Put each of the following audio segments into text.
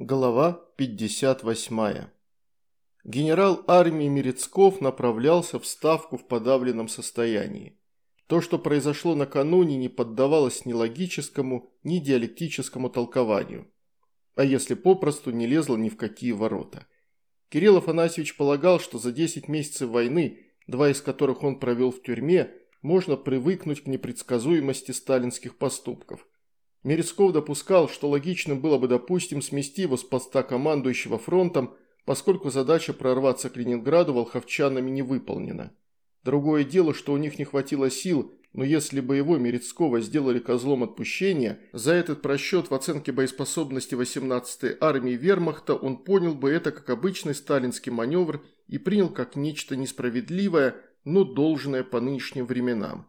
Глава 58. Генерал армии Мерецков направлялся в Ставку в подавленном состоянии. То, что произошло накануне, не поддавалось ни логическому, ни диалектическому толкованию. А если попросту, не лезло ни в какие ворота. Кирилл Афанасьевич полагал, что за 10 месяцев войны, два из которых он провел в тюрьме, можно привыкнуть к непредсказуемости сталинских поступков – Мерецков допускал, что логичным было бы, допустим, смести его с поста командующего фронтом, поскольку задача прорваться к Ленинграду волховчанами не выполнена. Другое дело, что у них не хватило сил, но если бы его Мерецкого сделали козлом отпущения, за этот просчет в оценке боеспособности 18-й армии вермахта он понял бы это как обычный сталинский маневр и принял как нечто несправедливое, но должное по нынешним временам.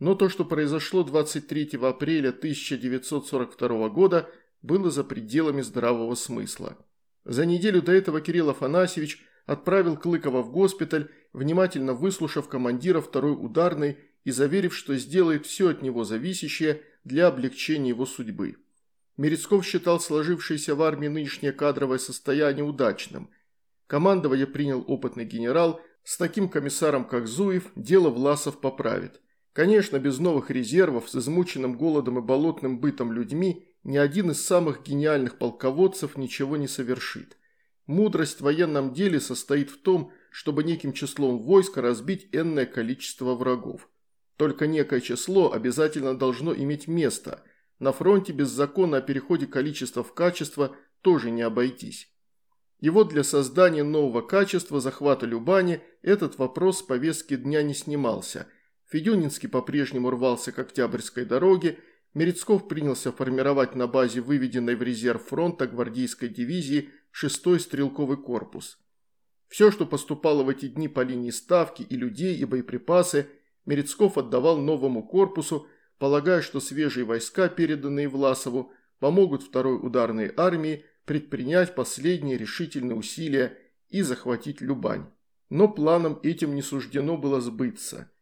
Но то, что произошло 23 апреля 1942 года, было за пределами здравого смысла. За неделю до этого Кирилл Афанасьевич отправил Клыкова в госпиталь, внимательно выслушав командира второй ударной и заверив, что сделает все от него зависящее для облегчения его судьбы. Мерецков считал сложившееся в армии нынешнее кадровое состояние удачным. Командование принял опытный генерал, с таким комиссаром, как Зуев, дело Власов поправит. Конечно, без новых резервов, с измученным голодом и болотным бытом людьми, ни один из самых гениальных полководцев ничего не совершит. Мудрость в военном деле состоит в том, чтобы неким числом войска разбить энное количество врагов. Только некое число обязательно должно иметь место. На фронте без закона о переходе количества в качество тоже не обойтись. И вот для создания нового качества захвата Любани этот вопрос с повестки дня не снимался – Федюнинский по-прежнему рвался к Октябрьской дороге, Мерецков принялся формировать на базе выведенной в резерв фронта гвардейской дивизии 6-й стрелковый корпус. Все, что поступало в эти дни по линии ставки и людей, и боеприпасы, Мерецков отдавал новому корпусу, полагая, что свежие войска, переданные Власову, помогут второй ударной армии предпринять последние решительные усилия и захватить Любань. Но планам этим не суждено было сбыться –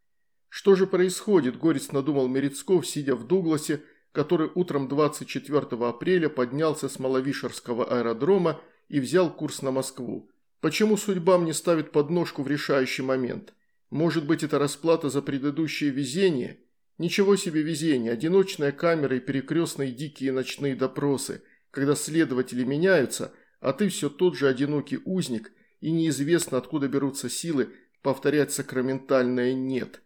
что же происходит, горестно думал Мерецков, сидя в Дугласе, который утром 24 апреля поднялся с Маловишерского аэродрома и взял курс на Москву. Почему судьба мне ставит подножку в решающий момент? Может быть, это расплата за предыдущее везение? Ничего себе везение, одиночная камера и перекрестные дикие ночные допросы, когда следователи меняются, а ты все тот же одинокий узник, и неизвестно, откуда берутся силы повторять сакраментальное «нет».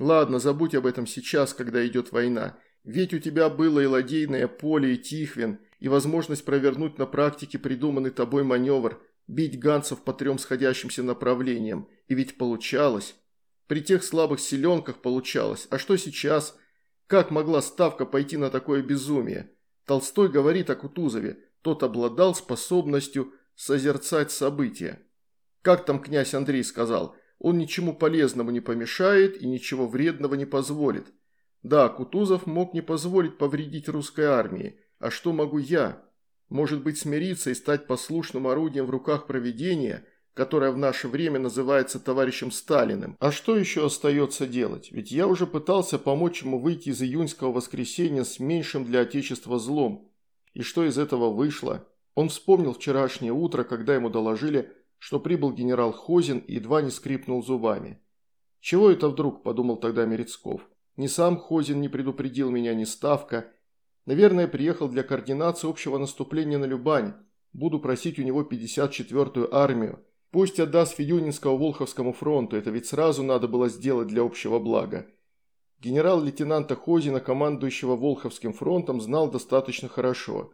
Ладно, забудь об этом сейчас, когда идет война. Ведь у тебя было и ладейное поле, и Тихвин, и возможность провернуть на практике придуманный тобой маневр, бить ганцев по трем сходящимся направлениям. И ведь получалось. При тех слабых селенках получалось. А что сейчас? Как могла Ставка пойти на такое безумие? Толстой говорит о Кутузове. Тот обладал способностью созерцать события. Как там князь Андрей сказал – он ничему полезному не помешает и ничего вредного не позволит. Да, Кутузов мог не позволить повредить русской армии. А что могу я? Может быть смириться и стать послушным орудием в руках проведения, которое в наше время называется товарищем Сталиным. А что еще остается делать? Ведь я уже пытался помочь ему выйти из июньского воскресенья с меньшим для Отечества злом. И что из этого вышло? Он вспомнил вчерашнее утро, когда ему доложили, что прибыл генерал Хозин и едва не скрипнул зубами. «Чего это вдруг?» – подумал тогда Мерецков. «Ни сам Хозин не предупредил меня, ни Ставка. Наверное, приехал для координации общего наступления на Любань. Буду просить у него 54-ю армию. Пусть отдаст Федюнинского Волховскому фронту, это ведь сразу надо было сделать для общего блага. Генерал-лейтенанта Хозина, командующего Волховским фронтом, знал достаточно хорошо.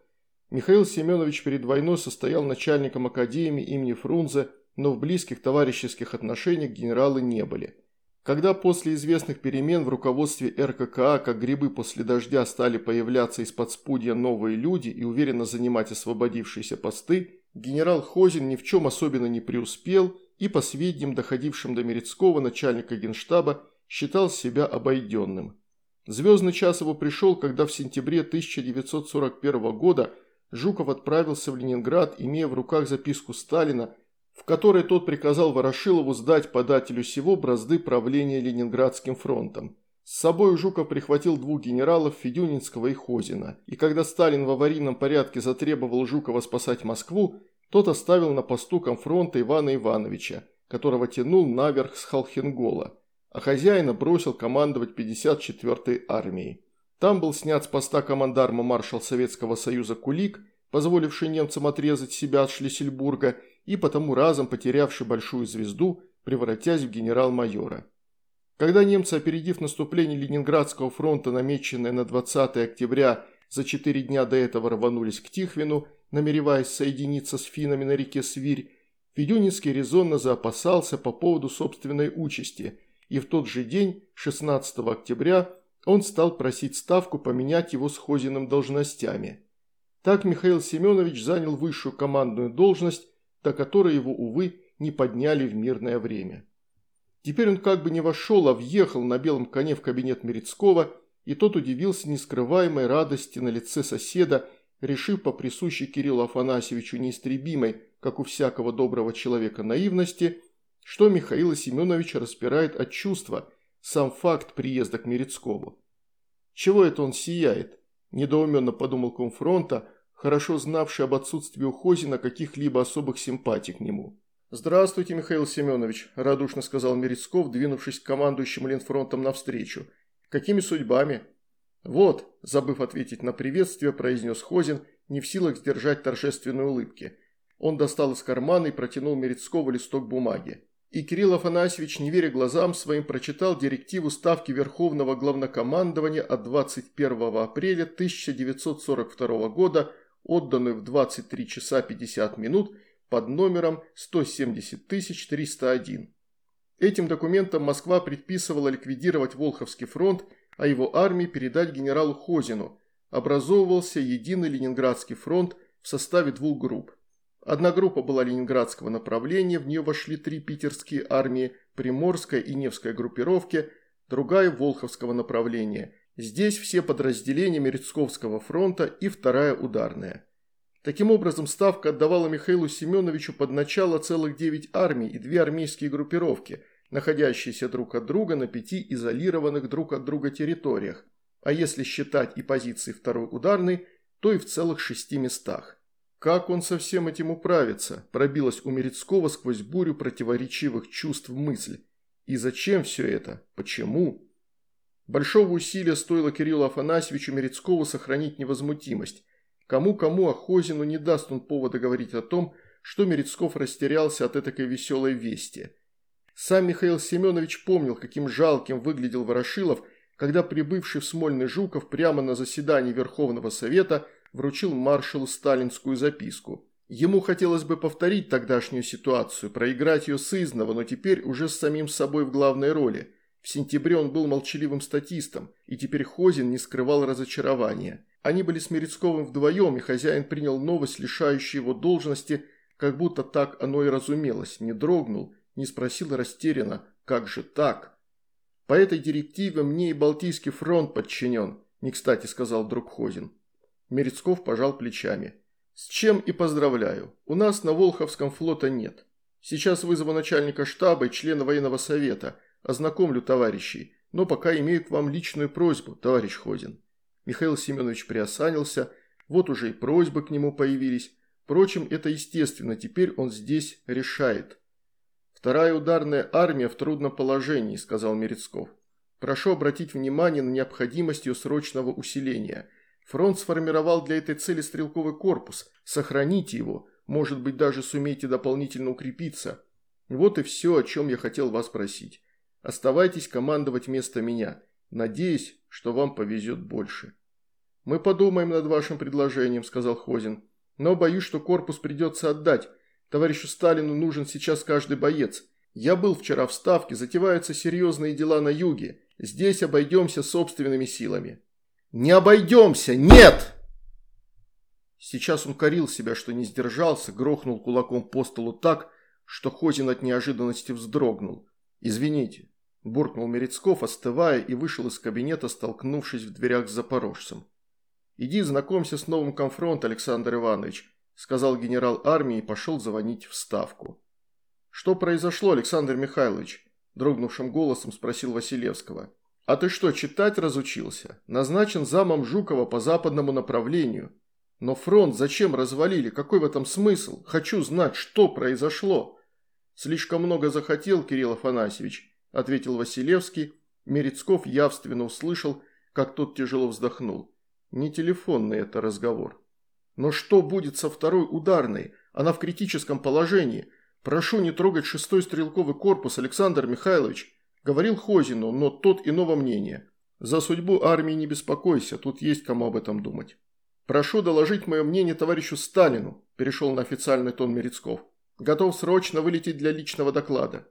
Михаил Семенович перед войной состоял начальником академии имени Фрунзе, но в близких товарищеских отношениях генералы не были. Когда после известных перемен в руководстве РККА, как грибы после дождя, стали появляться из-под спудья новые люди и уверенно занимать освободившиеся посты, генерал Хозин ни в чем особенно не преуспел и, по сведениям, доходившим до Мерецкого, начальника генштаба, считал себя обойденным. Звездный час его пришел, когда в сентябре 1941 года – Жуков отправился в Ленинград, имея в руках записку Сталина, в которой тот приказал Ворошилову сдать подателю сего бразды правления Ленинградским фронтом. С собой Жуков прихватил двух генералов Федюнинского и Хозина, и когда Сталин в аварийном порядке затребовал Жукова спасать Москву, тот оставил на посту комфронта Ивана Ивановича, которого тянул наверх с Халхенгола, а хозяина бросил командовать 54-й армией. Там был снят с поста командарма маршал Советского Союза Кулик, позволивший немцам отрезать себя от Шлиссельбурга и потому разом потерявший большую звезду, превратясь в генерал-майора. Когда немцы, опередив наступление Ленинградского фронта, намеченное на 20 октября, за четыре дня до этого рванулись к Тихвину, намереваясь соединиться с финнами на реке Свирь, Федюнинский резонно заопасался по поводу собственной участи, и в тот же день, 16 октября, он стал просить Ставку поменять его с Хозиным должностями. Так Михаил Семенович занял высшую командную должность, до которой его, увы, не подняли в мирное время. Теперь он как бы не вошел, а въехал на белом коне в кабинет Мерецкого, и тот удивился нескрываемой радости на лице соседа, решив по присущей Кириллу Афанасьевичу неистребимой, как у всякого доброго человека, наивности, что Михаила Семеновича распирает от чувства сам факт приезда к Мерецкову. «Чего это он сияет?» – недоуменно подумал комфронта, хорошо знавший об отсутствии у Хозина каких-либо особых симпатий к нему. «Здравствуйте, Михаил Семенович», – радушно сказал Мерецков, двинувшись к командующему Ленфронтом навстречу. «Какими судьбами?» «Вот», – забыв ответить на приветствие, произнес Хозин, не в силах сдержать торжественной улыбки. Он достал из кармана и протянул Мерецкову листок бумаги. И Кирилл Афанасьевич, не веря глазам своим, прочитал директиву Ставки Верховного Главнокомандования от 21 апреля 1942 года, отданную в 23 часа 50 минут под номером 170301. Этим документом Москва предписывала ликвидировать Волховский фронт, а его армии передать генералу Хозину. Образовывался единый Ленинградский фронт в составе двух групп. Одна группа была ленинградского направления, в нее вошли три питерские армии, Приморская и Невская группировки, другая – Волховского направления. Здесь все подразделения Мерецковского фронта и вторая ударная. Таким образом, Ставка отдавала Михаилу Семеновичу под начало целых девять армий и две армейские группировки, находящиеся друг от друга на пяти изолированных друг от друга территориях, а если считать и позиции второй ударной, то и в целых шести местах. Как он со всем этим управится, пробилась у Мерецкого сквозь бурю противоречивых чувств мысль. И зачем все это? Почему? Большого усилия стоило Кириллу Афанасьевичу Мерецкову сохранить невозмутимость. Кому-кому, а Хозину не даст он повода говорить о том, что Мерецков растерялся от этой веселой вести. Сам Михаил Семенович помнил, каким жалким выглядел Ворошилов, когда прибывший в Смольный Жуков прямо на заседании Верховного Совета вручил маршалу сталинскую записку. Ему хотелось бы повторить тогдашнюю ситуацию, проиграть ее сызново, но теперь уже с самим собой в главной роли. В сентябре он был молчаливым статистом, и теперь Хозин не скрывал разочарования. Они были с Мерецковым вдвоем, и хозяин принял новость, лишающую его должности, как будто так оно и разумелось, не дрогнул, не спросил растерянно «Как же так?». «По этой директиве мне и Балтийский фронт подчинен», – не кстати сказал друг Хозин. Мерецков пожал плечами. «С чем и поздравляю. У нас на Волховском флота нет. Сейчас вызову начальника штаба и члена военного совета, ознакомлю товарищей, но пока имею к вам личную просьбу, товарищ Хозин». Михаил Семенович приосанился, вот уже и просьбы к нему появились. Впрочем, это естественно, теперь он здесь решает. «Вторая ударная армия в трудном положении», – сказал Мерецков. «Прошу обратить внимание на необходимость ее срочного усиления. Фронт сформировал для этой цели стрелковый корпус. Сохраните его, может быть, даже сумеете дополнительно укрепиться. Вот и все, о чем я хотел вас просить. Оставайтесь командовать вместо меня. Надеюсь, что вам повезет больше». «Мы подумаем над вашим предложением», – сказал Хозин. «Но боюсь, что корпус придется отдать. Товарищу Сталину нужен сейчас каждый боец. Я был вчера в Ставке, затеваются серьезные дела на юге. Здесь обойдемся собственными силами». «Не обойдемся! Нет!» Сейчас он корил себя, что не сдержался, грохнул кулаком по столу так, что Хозин от неожиданности вздрогнул. «Извините, буркнул Мерецков, остывая, и вышел из кабинета, столкнувшись в дверях с запорожцем. «Иди знакомься с новым конфронт, Александр Иванович», сказал генерал армии и пошел звонить в Ставку. «Что произошло, Александр Михайлович?» дрогнувшим голосом спросил Василевского. «А ты что, читать разучился? Назначен замом Жукова по западному направлению. Но фронт зачем развалили? Какой в этом смысл? Хочу знать, что произошло». «Слишком много захотел, Кирилл Афанасьевич», – ответил Василевский. Мерецков явственно услышал, как тот тяжело вздохнул. Не телефонный это разговор. «Но что будет со второй ударной? Она в критическом положении. Прошу не трогать шестой стрелковый корпус, Александр Михайлович. Говорил Хозину, но тот иного мнения. За судьбу армии не беспокойся, тут есть кому об этом думать. Прошу доложить мое мнение товарищу Сталину, перешел на официальный тон Мерецков. Готов срочно вылететь для личного доклада.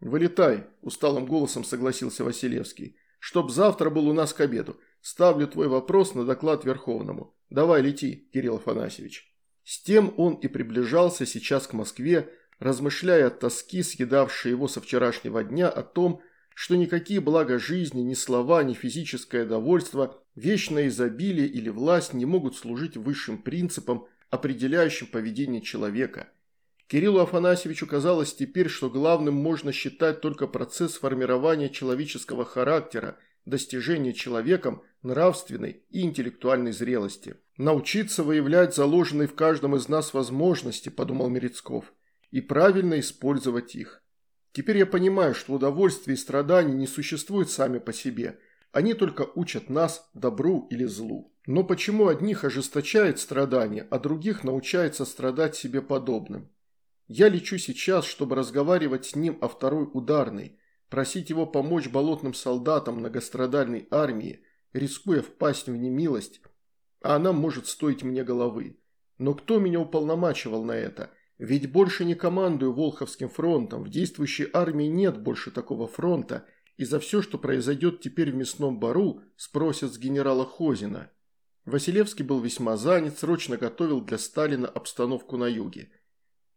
«Вылетай», – усталым голосом согласился Василевский. «Чтоб завтра был у нас к обеду. Ставлю твой вопрос на доклад Верховному. Давай лети, Кирилл Афанасьевич». С тем он и приближался сейчас к Москве, размышляя от тоски, съедавшей его со вчерашнего дня, о том, что никакие блага жизни, ни слова, ни физическое довольство, вечное изобилие или власть не могут служить высшим принципам, определяющим поведение человека. Кириллу Афанасьевичу казалось теперь, что главным можно считать только процесс формирования человеческого характера, достижения человеком нравственной и интеллектуальной зрелости. «Научиться выявлять заложенные в каждом из нас возможности», – подумал Мерецков и правильно использовать их. Теперь я понимаю, что удовольствие и страдания не существуют сами по себе. Они только учат нас добру или злу. Но почему одних ожесточает страдания, а других научается страдать себе подобным? Я лечу сейчас, чтобы разговаривать с ним о второй ударной, просить его помочь болотным солдатам многострадальной армии, рискуя впасть в немилость, а она может стоить мне головы. Но кто меня уполномачивал на это? Ведь больше не командую Волховским фронтом, в действующей армии нет больше такого фронта, и за все, что произойдет теперь в мясном бару, спросят с генерала Хозина. Василевский был весьма занят, срочно готовил для Сталина обстановку на юге.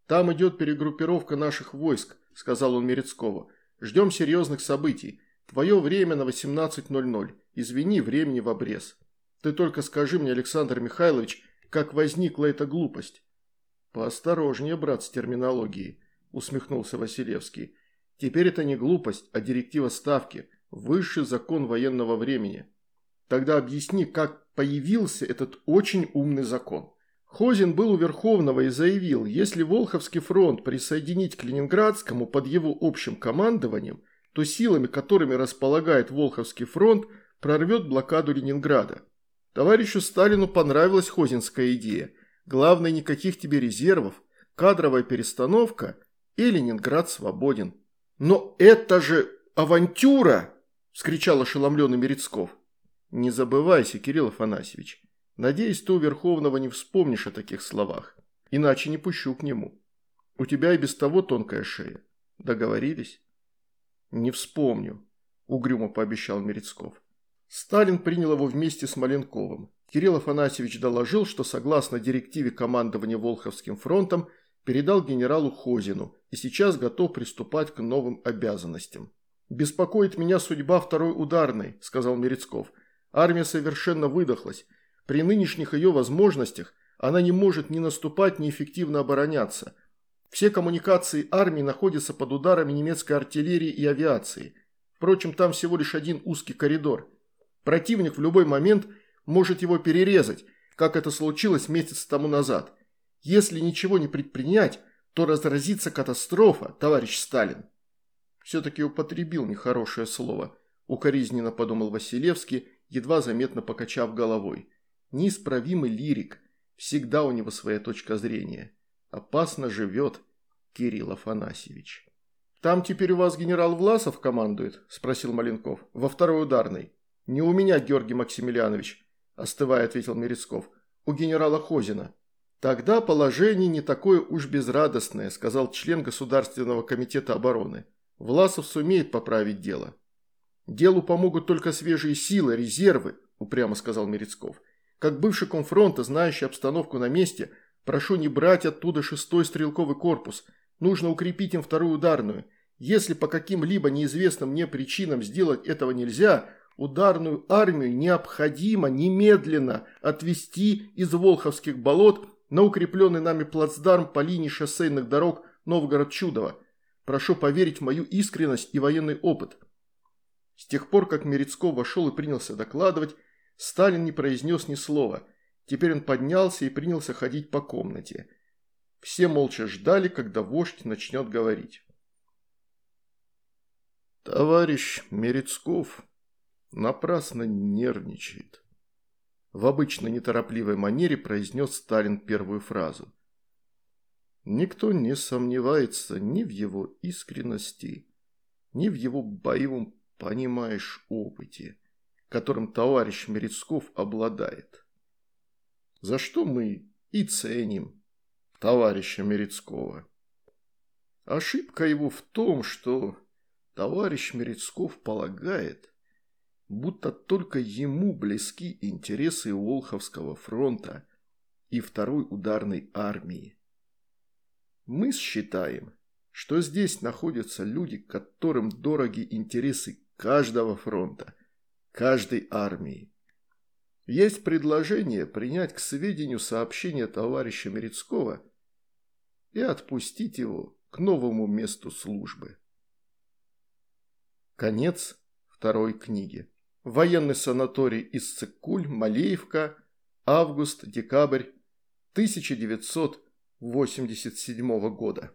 «Там идет перегруппировка наших войск», – сказал он Мерецкову. «Ждем серьезных событий. Твое время на 18.00. Извини, времени в обрез. Ты только скажи мне, Александр Михайлович, как возникла эта глупость. «Поосторожнее, брат, с терминологией», – усмехнулся Василевский. «Теперь это не глупость, а директива ставки, высший закон военного времени. Тогда объясни, как появился этот очень умный закон». Хозин был у Верховного и заявил, если Волховский фронт присоединить к Ленинградскому под его общим командованием, то силами, которыми располагает Волховский фронт, прорвет блокаду Ленинграда. Товарищу Сталину понравилась хозинская идея – Главное, никаких тебе резервов, кадровая перестановка и Ленинград свободен. Но это же авантюра! Вскричал ошеломленный Мерецков. Не забывайся, Кирилл Афанасьевич. Надеюсь, ты у Верховного не вспомнишь о таких словах. Иначе не пущу к нему. У тебя и без того тонкая шея. Договорились? Не вспомню, угрюмо пообещал Мерецков. Сталин принял его вместе с Маленковым. Кирилл Афанасьевич доложил, что согласно директиве командования Волховским фронтом передал генералу Хозину и сейчас готов приступать к новым обязанностям. «Беспокоит меня судьба второй ударной», – сказал Мерецков. «Армия совершенно выдохлась. При нынешних ее возможностях она не может ни наступать, ни эффективно обороняться. Все коммуникации армии находятся под ударами немецкой артиллерии и авиации. Впрочем, там всего лишь один узкий коридор. Противник в любой момент – может его перерезать, как это случилось месяц тому назад. Если ничего не предпринять, то разразится катастрофа, товарищ Сталин. Все-таки употребил нехорошее слово, укоризненно подумал Василевский, едва заметно покачав головой. Неисправимый лирик, всегда у него своя точка зрения. Опасно живет Кирилл Афанасьевич. «Там теперь у вас генерал Власов командует?» – спросил Маленков. «Во второй ударной». «Не у меня, Георгий Максимилианович остывая ответил Мерецков. «У генерала Хозина». «Тогда положение не такое уж безрадостное», сказал член Государственного комитета обороны. «Власов сумеет поправить дело». «Делу помогут только свежие силы, резервы», упрямо сказал Мерецков. «Как бывший комфронта, знающий обстановку на месте, прошу не брать оттуда шестой стрелковый корпус. Нужно укрепить им вторую ударную. Если по каким-либо неизвестным мне причинам сделать этого нельзя, Ударную армию необходимо немедленно отвести из Волховских болот на укрепленный нами плацдарм по линии шоссейных дорог Новгород-Чудово. Прошу поверить в мою искренность и военный опыт. С тех пор, как Мерецков вошел и принялся докладывать, Сталин не произнес ни слова. Теперь он поднялся и принялся ходить по комнате. Все молча ждали, когда вождь начнет говорить. «Товарищ Мерецков напрасно нервничает», – в обычно неторопливой манере произнес Сталин первую фразу. «Никто не сомневается ни в его искренности, ни в его боевом, понимаешь, опыте, которым товарищ Мерецков обладает. За что мы и ценим товарища Мерецкого. Ошибка его в том, что товарищ Мерецков полагает, будто только ему близки интересы Волховского фронта и второй ударной армии. Мы считаем, что здесь находятся люди, которым дороги интересы каждого фронта, каждой армии. Есть предложение принять к сведению сообщение товарища Мерецкого и отпустить его к новому месту службы. Конец второй книги. Военный санаторий Иссык-Куль, Малеевка, август-декабрь 1987 года.